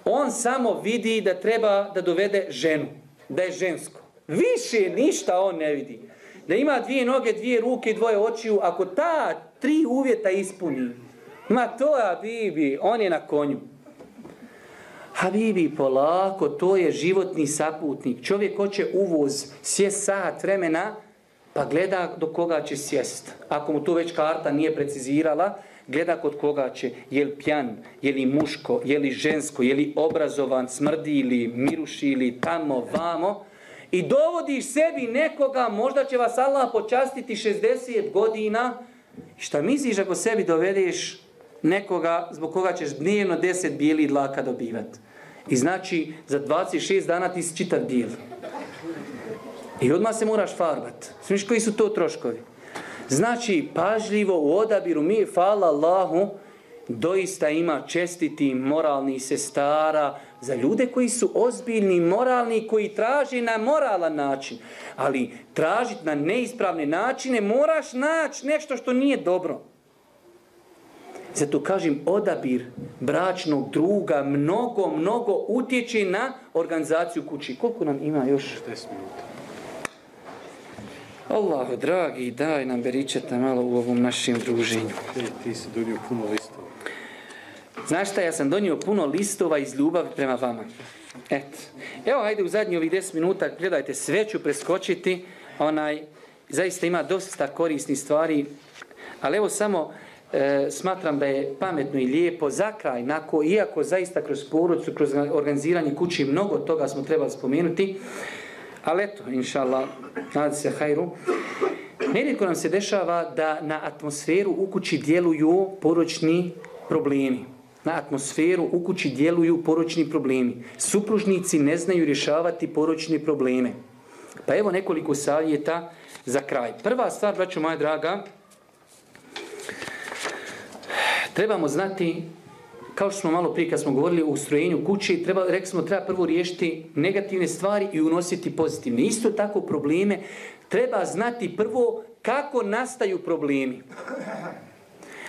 on samo vidi da treba da dovede ženu. Da je žensko. Više ništa on ne vidi. Da ima dvije noge, dvije ruke i dvoje očiju. Ako ta tri uvjeta ispuni, ma to je Bibi, on je na konju. Habibi, polako, to je životni saputnik. Čovjek hoće uvoz, sjest sat vremena, pa gleda do koga će sjest. Ako mu to već karta nije precizirala, gleda kod koga će, je li pjan, je li muško, je li žensko, je li obrazovan, smrdi ili miruši ili tamo, vamo. I dovodiš sebi nekoga, možda će vas Allah počastiti 60 godina. Šta misliš ako sebi dovedeš nekoga zbog koga ćeš dnevno 10 bijeli dlaka dobivati? I znači, za 26 dana ti si čitav bijel. I odmah se moraš farbat. Smiš koji su to troškovi? Znači, pažljivo u odabiru mi, hvala Allahu, doista ima čestiti moralni sestara za ljude koji su ozbiljni, moralni, koji traži na moralan način. Ali tražiti na neispravne načine moraš naći nešto što nije dobro. Zato kažem, odabir bračnog druga mnogo, mnogo utječe na organizaciju kući. Koliko nam ima još? 10 minuta. Allahu dragi, daj nam beričeta malo u ovom našem druženju. Ti, ti si donio puno listova. Znaš šta, ja sam donio puno listova iz ljubavi prema vama. Et. Evo, hajde u zadnji ovih 10 minuta, gledajte, sve ću preskočiti. Onaj, zaista ima dosta korisnih stvari, ali evo samo e, smatram da je pametno i lijepo za kraj, nako, iako zaista kroz porodcu, kroz organiziranje kući mnogo toga smo trebali spomenuti, ali eto, inša Allah, se hajru. Nerijetko nam se dešava da na atmosferu u kući djeluju poročni problemi. Na atmosferu u kući djeluju poročni problemi. Supružnici ne znaju rješavati poročne probleme. Pa evo nekoliko savjeta za kraj. Prva stvar, braćo moja draga, trebamo znati kao što smo malo prije kad smo govorili o ustrojenju kući, treba, rekli smo treba prvo riješiti negativne stvari i unositi pozitivne. Isto tako probleme treba znati prvo kako nastaju problemi.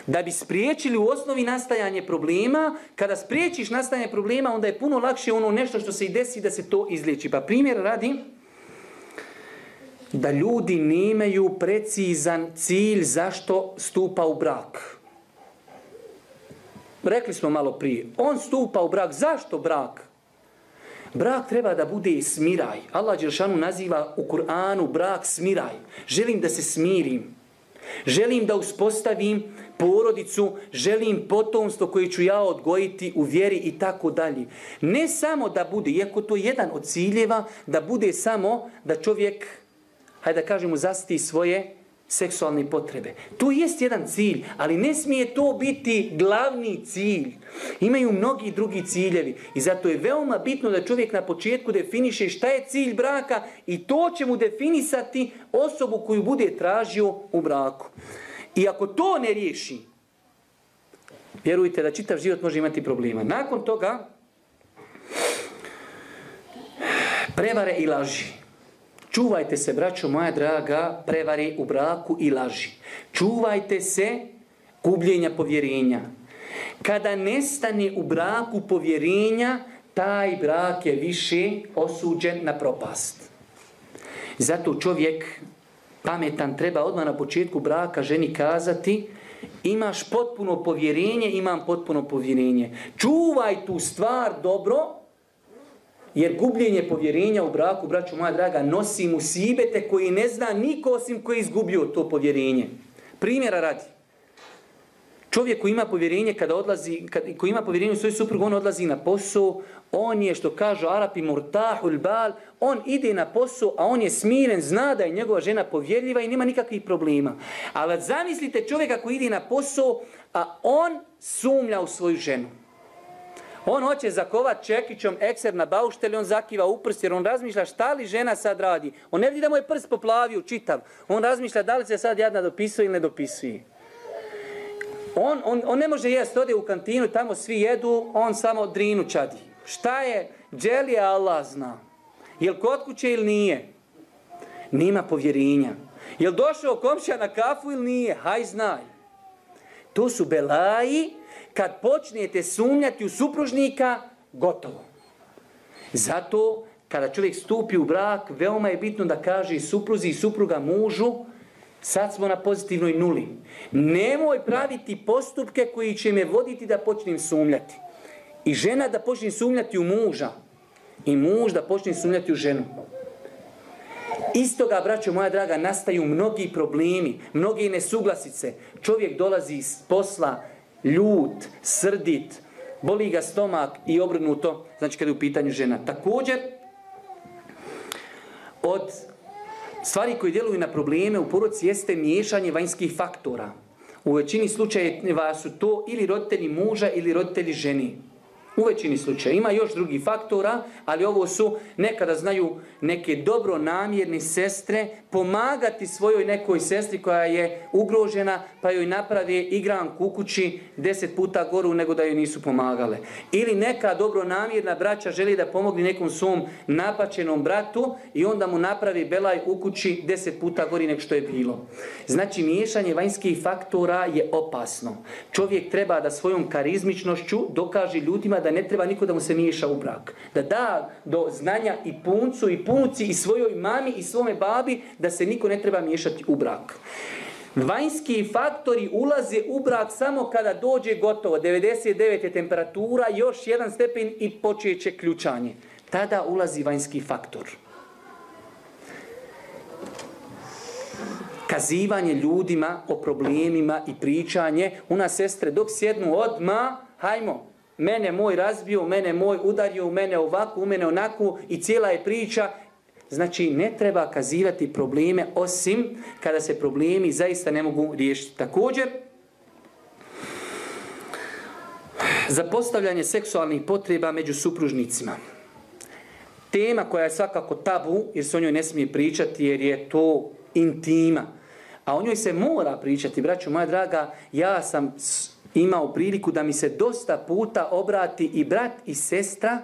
Da bi spriječili u osnovi nastajanje problema, kada spriječiš nastajanje problema, onda je puno lakše ono nešto što se i desi da se to izliječi. Pa primjer radi da ljudi nemaju precizan cilj zašto stupa u brak. Rekli smo malo prije, on stupa u brak. Zašto brak? Brak treba da bude smiraj. Allah Đelšanu naziva u Kur'anu brak smiraj. Želim da se smirim. Želim da uspostavim porodicu, želim potomstvo koje ću ja odgojiti u vjeri i tako dalje. Ne samo da bude, iako to je jedan od ciljeva, da bude samo da čovjek, hajde da kažemo, zasti svoje seksualne potrebe. To jest jedan cilj, ali ne smije to biti glavni cilj. Imaju mnogi drugi ciljevi i zato je veoma bitno da čovjek na početku definiše šta je cilj braka i to će mu definisati osobu koju bude tražio u braku. I ako to ne riješi, vjerujte da čitav život može imati problema. Nakon toga, prevare i laži. Čuvajte se, braćo moja draga, prevari u braku i laži. Čuvajte se gubljenja povjerenja. Kada nestane u braku povjerenja, taj brak je više osuđen na propast. Zato čovjek pametan treba odmah na početku braka ženi kazati imaš potpuno povjerenje, imam potpuno povjerenje. Čuvaj tu stvar dobro, jer gubljenje povjerenja u braku, braću moja draga, nosi mu sibete koji ne zna niko osim koji je izgubio to povjerenje. Primjera radi. Čovjek koji ima povjerenje kada odlazi, kad, koji ima povjerenje u svoj suprug, on odlazi na posao, on je, što kažu Arapi, murtahul bal, on ide na posao, a on je smiren, zna da je njegova žena povjerljiva i nema nikakvih problema. Ali zamislite čovjeka koji ide na posao, a on sumlja u svoju ženu. On hoće zakovat čekićom ekser na baušteli, on zakiva u prst jer on razmišlja šta li žena sad radi. On ne vidi da mu je prst poplavio čitav. On razmišlja da li se sad jedna dopisuje ili ne dopisuje. On, on, on ne može jest, ode u kantinu, tamo svi jedu, on samo drinu čadi. šta je dželija Allah zna. Jel kod kuće ili nije? Nima povjerenja. Jel došao komšija na kafu ili nije? Haj znaj. To su belaji kad počnete sumnjati u supružnika, gotovo. Zato kada čovjek stupi u brak, veoma je bitno da kaže supruzi i supruga mužu, sad smo na pozitivnoj nuli. Nemoj praviti postupke koji će me voditi da počnem sumnjati. I žena da počne sumnjati u muža. I muž da počne sumnjati u ženu. Istoga, braćo moja draga, nastaju mnogi problemi, mnoge nesuglasice. Čovjek dolazi iz posla ljut, srdit, boli ga stomak i obrnuto, znači kada je u pitanju žena. Također, od stvari koje djeluju na probleme u porodci jeste miješanje vanjskih faktora. U većini slučajeva su to ili roditelji muža ili roditelji ženi. U većini slučaja. Ima još drugi faktora, ali ovo su nekada znaju neke dobro namjerne sestre pomagati svojoj nekoj sestri koja je ugrožena pa joj napravi igran kukući deset puta goru nego da joj nisu pomagale. Ili neka dobro namjerna braća želi da pomogne nekom svom napačenom bratu i onda mu napravi belaj u kući deset puta gori nego što je bilo. Znači miješanje vanjskih faktora je opasno. Čovjek treba da svojom karizmičnošću dokaže ljudima da ne treba niko da mu se miješa u brak. Da da do znanja i puncu i punci i svojoj mami i svome babi da se niko ne treba miješati u brak. Vanjski faktori ulaze u brak samo kada dođe gotovo. 99 je temperatura, još jedan stepen i počeće ključanje. Tada ulazi vanjski faktor. Kazivanje ljudima o problemima i pričanje. U nas sestre dok sjednu odma, hajmo, mene moj razbio, mene moj udario, mene ovako, mene onako i cijela je priča. Znači, ne treba kazivati probleme osim kada se problemi zaista ne mogu riješiti. Također, zapostavljanje seksualnih potreba među supružnicima. Tema koja je svakako tabu, jer se o njoj ne smije pričati, jer je to intima. A o njoj se mora pričati, braću moja draga, ja sam imao priliku da mi se dosta puta obrati i brat i sestra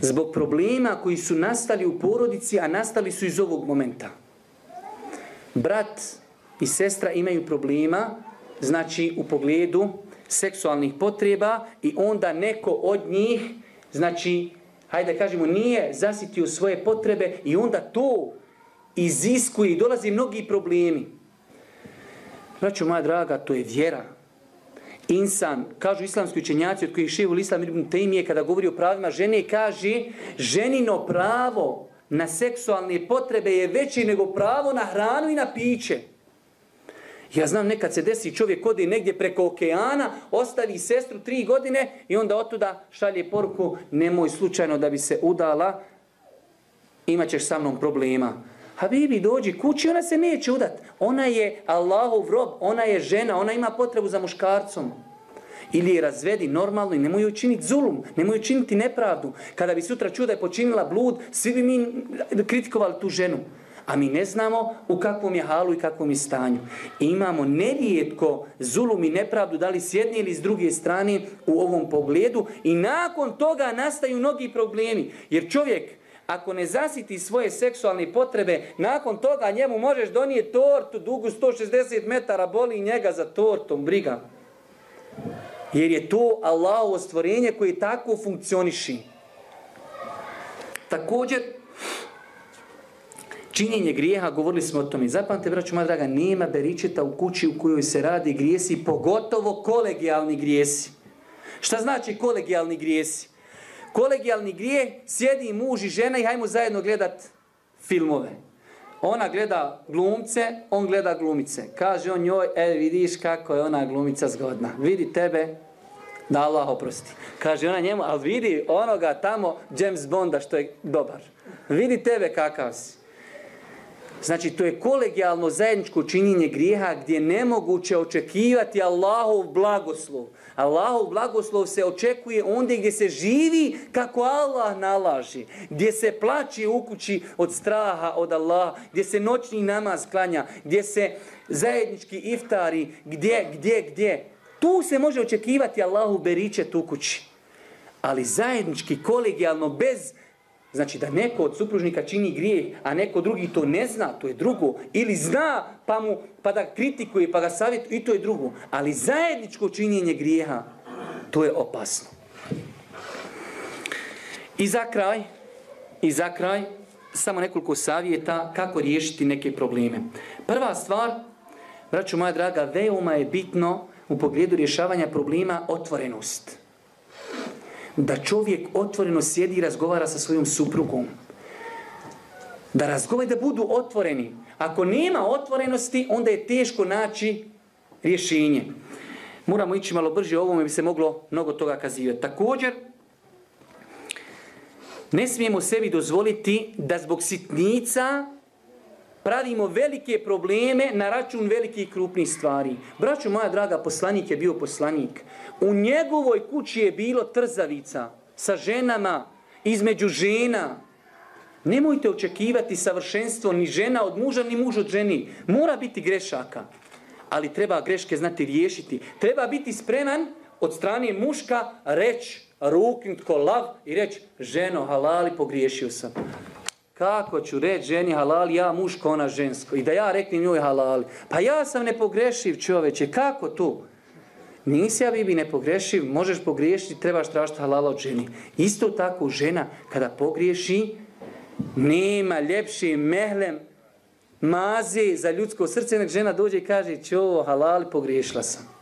zbog problema koji su nastali u porodici, a nastali su iz ovog momenta. Brat i sestra imaju problema, znači u pogledu seksualnih potreba i onda neko od njih, znači, hajde kažemo, nije zasitio svoje potrebe i onda to iziskuje i dolazi mnogi problemi. Braćo moja draga, to je vjera. Insan, kažu islamski učenjaci od kojih ševu Islam ibn Tejmije kada govori o pravima žene, kaže ženino pravo na seksualne potrebe je veće nego pravo na hranu i na piće. Ja znam nekad se desi čovjek ode negdje preko okeana, ostavi sestru tri godine i onda otuda šalje poruku nemoj slučajno da bi se udala, imat ćeš sa mnom problema. Habibi, dođi kući, ona se neće udat. Ona je Allahov rob, ona je žena, ona ima potrebu za muškarcom. Ili je razvedi normalno i nemoj učiniti zulum, nemoj učiniti nepravdu. Kada bi sutra čuda je počinila blud, svi bi mi kritikovali tu ženu. A mi ne znamo u kakvom je halu i kakvom je stanju. I imamo nerijetko zulum i nepravdu, da li s jedne ili s druge strane u ovom pogledu. I nakon toga nastaju mnogi problemi. Jer čovjek ako ne zasiti svoje seksualne potrebe, nakon toga njemu možeš donijeti tortu dugu 160 metara, boli njega za tortom, briga. Jer je to Allahovo stvorenje koje tako funkcioniši. Također, činjenje grijeha, govorili smo o tome. Zapamte, braću moja draga, nema beričeta u kući u kojoj se radi grijesi, pogotovo kolegijalni grijesi. Šta znači kolegijalni grijesi? Kolegijalni grije, sjedi muž i žena i hajmo zajedno gledat filmove. Ona gleda glumce, on gleda glumice. Kaže on njoj, e vidiš kako je ona glumica zgodna. Vidi tebe, da Allah oprosti. Kaže ona njemu, ali vidi onoga tamo James Bonda što je dobar. Vidi tebe kakav si. Znači, to je kolegijalno zajedničko činjenje grijeha gdje nemoguće očekivati Allahov blagoslov. Allahov blagoslov se očekuje ondje gdje se živi kako Allah nalaži. Gdje se plaći u kući od straha od Allaha. Gdje se noćni namaz klanja. Gdje se zajednički iftari. Gdje, gdje, gdje. Tu se može očekivati Allahu beričet u kući. Ali zajednički, kolegijalno, bez Znači da neko od supružnika čini grijeh, a neko drugi to ne zna, to je drugo. Ili zna pa, mu, pa da kritikuje, pa ga savjetuje, i to je drugo. Ali zajedničko činjenje grijeha, to je opasno. I za kraj, i za kraj, samo nekoliko savjeta kako riješiti neke probleme. Prva stvar, braću moja draga, veoma je bitno u pogledu rješavanja problema otvorenost da čovjek otvoreno sjedi i razgovara sa svojom suprugom. Da razgovara da budu otvoreni. Ako nema otvorenosti, onda je teško naći rješenje. Moramo ići malo brže, ovome bi se moglo mnogo toga kazivati. Također, ne smijemo sebi dozvoliti da zbog sitnica pravimo velike probleme na račun velikih krupnih stvari. Braćo moja draga, poslanik je bio poslanik. U njegovoj kući je bilo trzavica sa ženama, između žena. Nemojte očekivati savršenstvo ni žena od muža, ni muž od ženi. Mora biti grešaka. Ali treba greške znati riješiti. Treba biti spreman od strane muška reći rukim tko lav i reći ženo halali pogriješio sam. Kako ću reći ženi halali, ja muško, ona žensko. I da ja reknem njoj halali. Pa ja sam nepogrešiv čovječe, kako tu? Nisi bibi nepogrešiv, možeš pogriješiti, trebaš tražiti halala od ženi. Isto tako žena kada pogriješi, nema ljepši mehlem mazi za ljudsko srce, nek žena dođe i kaže, čo, halali, pogriješila sam.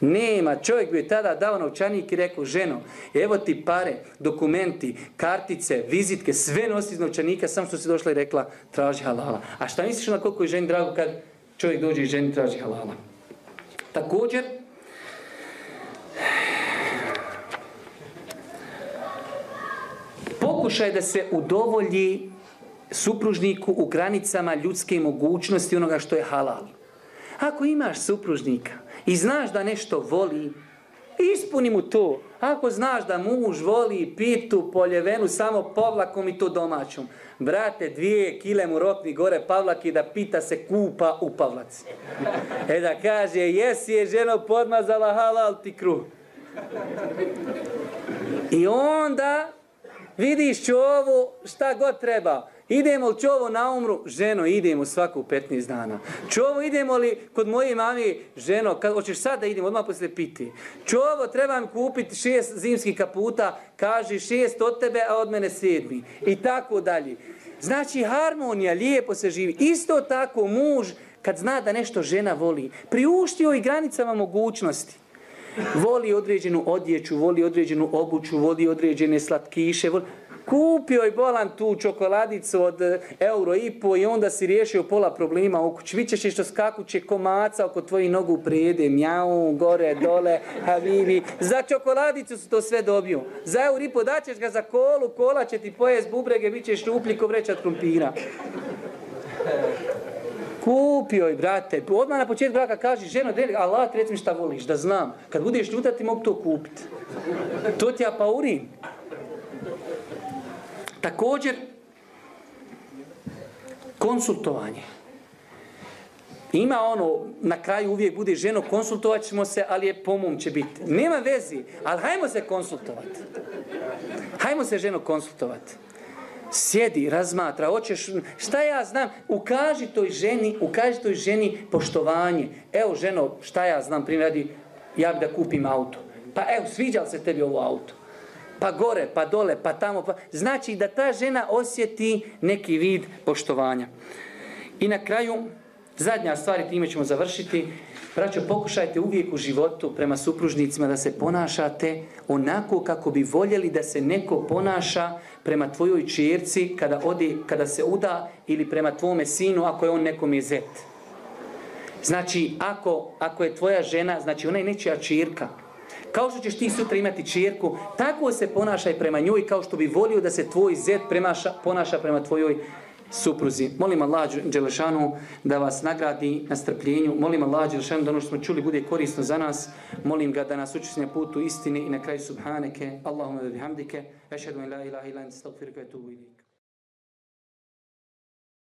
Nema, čovjek bi je tada dao novčanik i rekao, ženo, evo ti pare, dokumenti, kartice, vizitke, sve nosi iz novčanika, sam što si došla i rekla, traži halala. A šta misliš na koliko je ženi drago kad čovjek dođe i ženi traži halala? Također, pokušaj da se udovolji supružniku u granicama ljudske mogućnosti onoga što je halal. Ako imaš supružnika i znaš da nešto voli, ispuni mu to. Ako znaš da muž voli pitu, poljevenu, samo povlakom i to domaćom. Brate, dvije kile mu rokni gore pavlaki da pita se kupa u pavlaci. E da kaže, jesi je ženo podmazala halal ti kruh. I onda vidiš čovu šta god treba. Idemo li čovo na umru? Ženo, idemo svaku 15 dana. Čovo, idemo li kod moje mami? Ženo, kad hoćeš sad da idemo, odmah poslije piti. Čovo, trebam kupiti šest zimskih kaputa, kaži šest od tebe, a od mene sedmi. I tako dalje. Znači, harmonija, lijepo se živi. Isto tako muž, kad zna da nešto žena voli, priuštio i granicama mogućnosti. Voli određenu odjeću, voli određenu obuću, voli određene slatkiše. Voli... Kupio je bolan tu čokoladicu od e, euro i po i onda si riješio pola problema u kući. Što skakuće komaca oko tvoji nogu prijede, mjau, gore, dole, habibi. Za čokoladicu su to sve dobio. Za euro i po daćeš ga za kolu, kola će ti pojest bubrege, bit ćeš šuplji ko vrećat krumpira. Kupio je, brate. Odmah na početku braka kaže, ženo, Allah, reci mi šta voliš, da znam. Kad budeš ljuta ti mogu to kupiti. To ti ja pa urim. Također, konsultovanje. Ima ono, na kraju uvijek bude ženo, konsultovat ćemo se, ali je pomom će biti. Nema vezi, ali hajmo se konsultovati. Hajmo se ženo konsultovati. Sjedi, razmatra, hoćeš, šta ja znam, ukaži toj ženi, ukaži toj ženi poštovanje. Evo ženo, šta ja znam, primjer radi, ja bi da kupim auto. Pa evo, sviđa se tebi ovo auto? pa gore, pa dole, pa tamo. Pa... Znači da ta žena osjeti neki vid poštovanja. I na kraju, zadnja stvar, i time ćemo završiti. Braćo, pokušajte uvijek u životu prema supružnicima da se ponašate onako kako bi voljeli da se neko ponaša prema tvojoj čerci kada, odi, kada se uda ili prema tvome sinu ako je on nekom je zet. Znači, ako, ako je tvoja žena, znači ona je nečija čirka, kao što ćeš ti sutra imati čirku, tako se ponašaj prema njoj kao što bi volio da se tvoj zet premaša, ponaša prema tvojoj supruzi. Molim Allah Đelešanu da vas nagradi na strpljenju. Molim Allah Đelešanu da ono što smo čuli bude korisno za nas. Molim ga da nas učesne putu istine i na kraju subhaneke. Allahumma bihamdike. Ešhedu in la ilaha ila in stagfiruka etubu